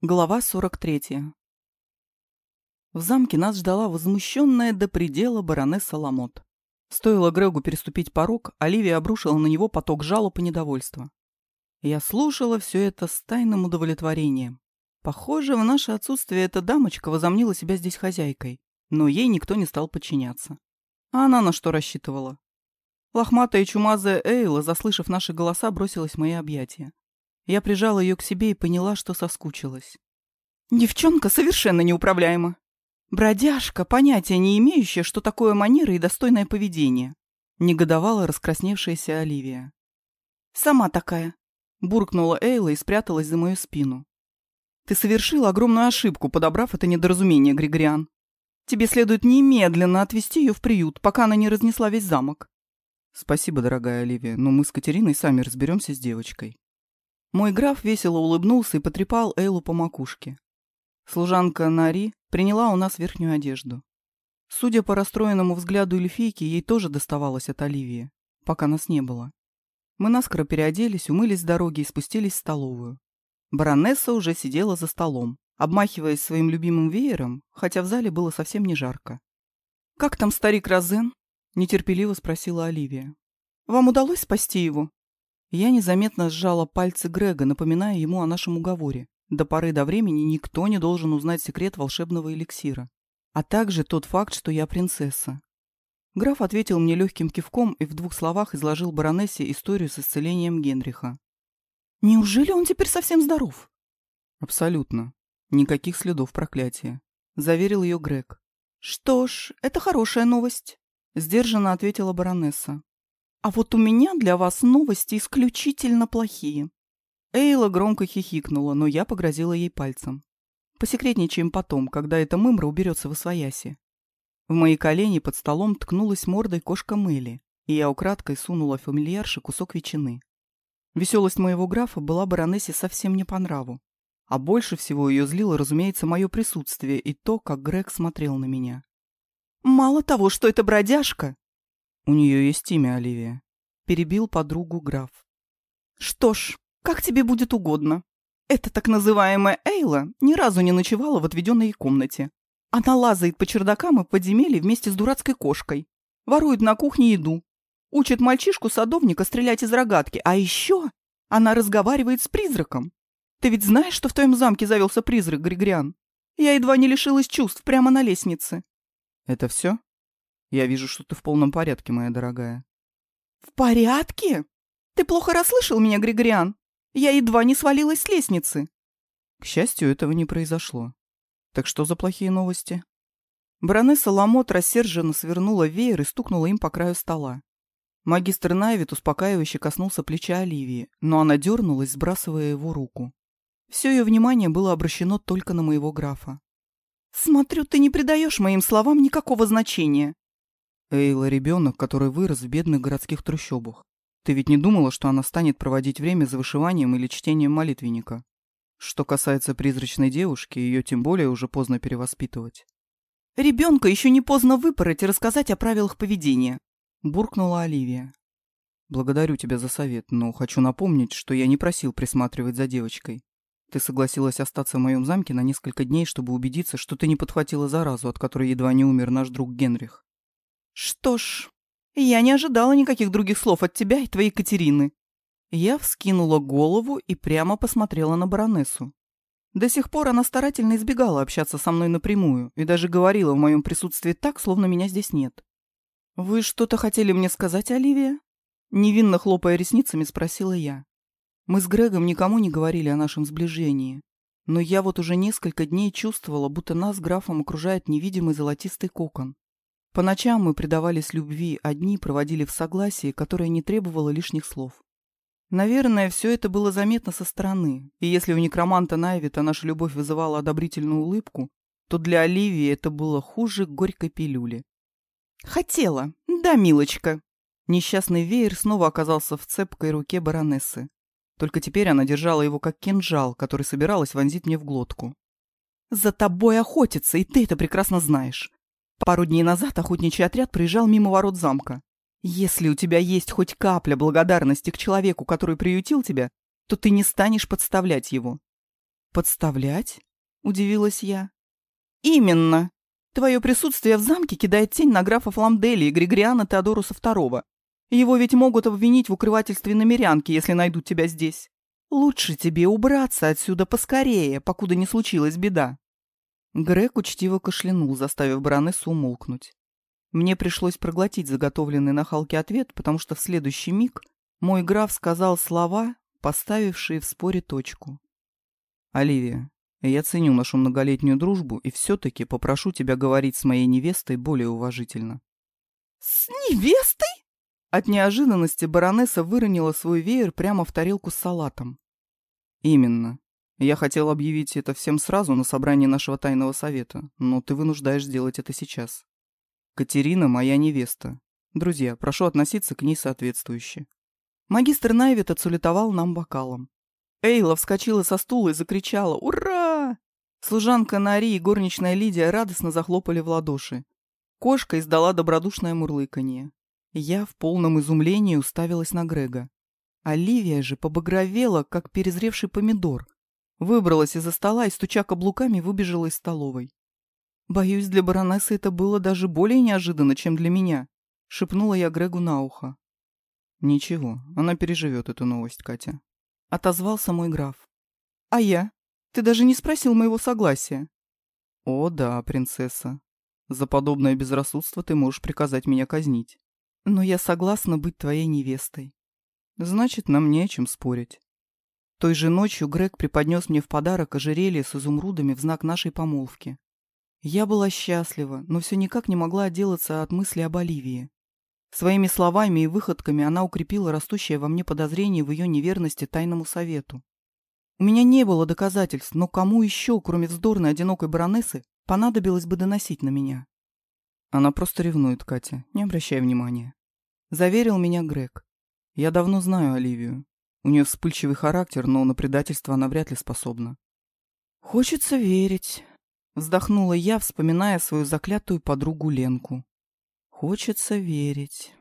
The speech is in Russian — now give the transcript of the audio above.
Глава 43. В замке нас ждала возмущенная до предела баронесса Ламот. Стоило Грегу переступить порог, Оливия обрушила на него поток жалоб и недовольства. Я слушала все это с тайным удовлетворением. Похоже, в наше отсутствие эта дамочка возомнила себя здесь хозяйкой, но ей никто не стал подчиняться. А она на что рассчитывала? Лохматая и чумазая Эйла, заслышав наши голоса, бросилась в мои объятия. Я прижала ее к себе и поняла, что соскучилась. Девчонка совершенно неуправляема. Бродяжка, понятия не имеющая, что такое манеры и достойное поведение. Негодовала раскрасневшаяся Оливия. «Сама такая», — буркнула Эйла и спряталась за мою спину. «Ты совершила огромную ошибку, подобрав это недоразумение, Григориан. Тебе следует немедленно отвезти ее в приют, пока она не разнесла весь замок». «Спасибо, дорогая Оливия, но мы с Катериной сами разберемся с девочкой». Мой граф весело улыбнулся и потрепал Эйлу по макушке. Служанка Нари приняла у нас верхнюю одежду. Судя по расстроенному взгляду эльфийки, ей тоже доставалось от Оливии, пока нас не было. Мы наскоро переоделись, умылись с дороги и спустились в столовую. Баронесса уже сидела за столом, обмахиваясь своим любимым веером, хотя в зале было совсем не жарко. «Как там старик Розен?» — нетерпеливо спросила Оливия. «Вам удалось спасти его?» Я незаметно сжала пальцы Грега, напоминая ему о нашем уговоре. До поры до времени никто не должен узнать секрет волшебного эликсира. А также тот факт, что я принцесса. Граф ответил мне легким кивком и в двух словах изложил баронессе историю с исцелением Генриха. «Неужели он теперь совсем здоров?» «Абсолютно. Никаких следов проклятия», — заверил ее Грег. «Что ж, это хорошая новость», — сдержанно ответила баронесса. А вот у меня для вас новости исключительно плохие. Эйла громко хихикнула, но я погрозила ей пальцем. Посекретничаем потом, когда эта мымра уберется в освояси. В мои колени под столом ткнулась мордой кошка Мелли, и я украдкой сунула фамильярше кусок ветчины. Веселость моего графа была баронессе совсем не по нраву. А больше всего ее злило, разумеется, мое присутствие и то, как Грег смотрел на меня. «Мало того, что это бродяжка, «У нее есть имя, Оливия», — перебил подругу граф. «Что ж, как тебе будет угодно. Эта так называемая Эйла ни разу не ночевала в отведенной комнате. Она лазает по чердакам и подземелье вместе с дурацкой кошкой. Ворует на кухне еду. Учит мальчишку-садовника стрелять из рогатки. А еще она разговаривает с призраком. Ты ведь знаешь, что в твоем замке завелся призрак, Григориан? Я едва не лишилась чувств прямо на лестнице». «Это все?» Я вижу, что ты в полном порядке, моя дорогая. В порядке? Ты плохо расслышал меня, Григориан? Я едва не свалилась с лестницы. К счастью, этого не произошло. Так что за плохие новости? Баронесса Ламот рассерженно свернула веер и стукнула им по краю стола. Магистр Найвит успокаивающе коснулся плеча Оливии, но она дернулась, сбрасывая его руку. Все ее внимание было обращено только на моего графа. «Смотрю, ты не придаешь моим словам никакого значения», Эйла — ребенок, который вырос в бедных городских трущобах. Ты ведь не думала, что она станет проводить время за вышиванием или чтением молитвенника? Что касается призрачной девушки, ее тем более уже поздно перевоспитывать. «Ребенка еще не поздно выпороть и рассказать о правилах поведения», — буркнула Оливия. «Благодарю тебя за совет, но хочу напомнить, что я не просил присматривать за девочкой. Ты согласилась остаться в моем замке на несколько дней, чтобы убедиться, что ты не подхватила заразу, от которой едва не умер наш друг Генрих. Что ж, я не ожидала никаких других слов от тебя и твоей Катерины. Я вскинула голову и прямо посмотрела на баронессу. До сих пор она старательно избегала общаться со мной напрямую и даже говорила в моем присутствии так, словно меня здесь нет. «Вы что-то хотели мне сказать, Оливия?» Невинно хлопая ресницами, спросила я. Мы с Грегом никому не говорили о нашем сближении, но я вот уже несколько дней чувствовала, будто нас графом окружает невидимый золотистый кокон. По ночам мы предавались любви, одни проводили в согласии, которое не требовало лишних слов. Наверное, все это было заметно со стороны, и если у некроманта Найвита наша любовь вызывала одобрительную улыбку, то для Оливии это было хуже горькой пилюли. «Хотела, да, милочка!» Несчастный веер снова оказался в цепкой руке баронессы. Только теперь она держала его как кинжал, который собиралась вонзить мне в глотку. «За тобой охотятся, и ты это прекрасно знаешь. Пару дней назад охотничий отряд проезжал мимо ворот замка. Если у тебя есть хоть капля благодарности к человеку, который приютил тебя, то ты не станешь подставлять его. «Подставлять?» — удивилась я. «Именно. Твое присутствие в замке кидает тень на графа Фламдели и Григориана Теодоруса II. Его ведь могут обвинить в укрывательстве намерянки, если найдут тебя здесь. Лучше тебе убраться отсюда поскорее, покуда не случилась беда». Грег учтиво кашлянул, заставив баронессу умолкнуть. Мне пришлось проглотить заготовленный на Халке ответ, потому что в следующий миг мой граф сказал слова, поставившие в споре точку. «Оливия, я ценю нашу многолетнюю дружбу и все-таки попрошу тебя говорить с моей невестой более уважительно». «С невестой?» От неожиданности баронесса выронила свой веер прямо в тарелку с салатом. «Именно. Я хотел объявить это всем сразу на собрании нашего тайного совета, но ты вынуждаешь сделать это сейчас. Катерина моя невеста. Друзья, прошу относиться к ней соответствующе». Магистр Найвит отсулетовал нам бокалом. Эйла вскочила со стула и закричала «Ура!». Служанка Нари и горничная Лидия радостно захлопали в ладоши. Кошка издала добродушное мурлыканье. Я в полном изумлении уставилась на Грега. Оливия же побагровела, как перезревший помидор. Выбралась из-за стола и, стуча каблуками, выбежала из столовой. «Боюсь, для баронессы это было даже более неожиданно, чем для меня», — шепнула я Грегу на ухо. «Ничего, она переживет эту новость, Катя», — отозвался мой граф. «А я? Ты даже не спросил моего согласия». «О да, принцесса. За подобное безрассудство ты можешь приказать меня казнить. Но я согласна быть твоей невестой. Значит, нам не о чем спорить». Той же ночью Грег преподнес мне в подарок ожерелье с изумрудами в знак нашей помолвки. Я была счастлива, но все никак не могла отделаться от мысли об Оливии. Своими словами и выходками она укрепила растущее во мне подозрение в ее неверности тайному совету. У меня не было доказательств, но кому еще, кроме вздорной одинокой баронессы, понадобилось бы доносить на меня? Она просто ревнует, Катя, не обращай внимания. Заверил меня Грег. Я давно знаю Оливию. У нее вспыльчивый характер, но на предательство она вряд ли способна. Хочется верить. Вздохнула я, вспоминая свою заклятую подругу Ленку. Хочется верить.